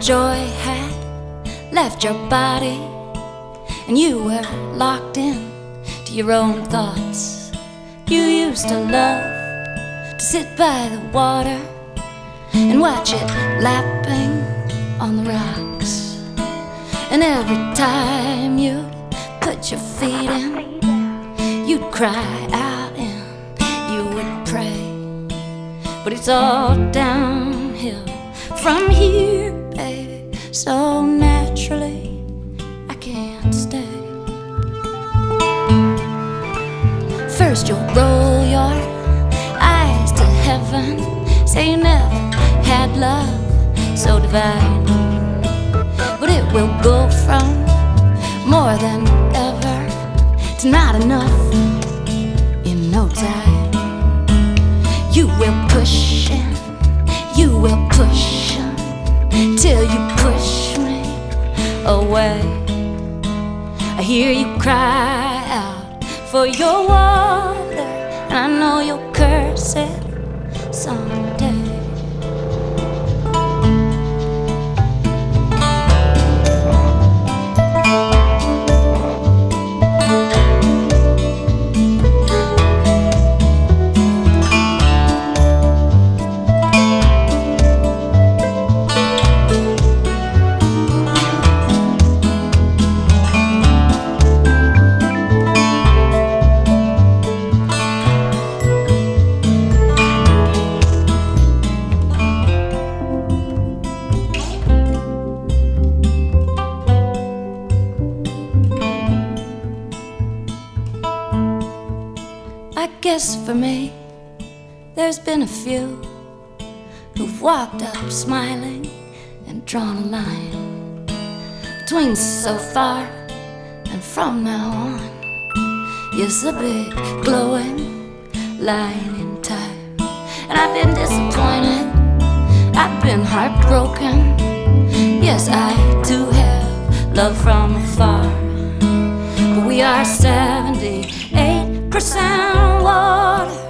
joy had left your body and you were locked in to your own thoughts. You used to love to sit by the water and watch it lapping on the rocks. And every time you'd put your feet in, you'd cry out and you would pray. But it's all downhill from here, baby. So naturally, I can't stay. First, you'll roll your eyes to heaven, say you never had love so divine. But it will go from more than ever to not enough away. I hear you cry out for your water, guess for me, there's been a few who've walked up smiling and drawn a line between so far and from now on. Yes, a big glowing line in time. And I've been disappointed, I've been heartbroken. Yes, I do have love from afar. But we are 78% water, even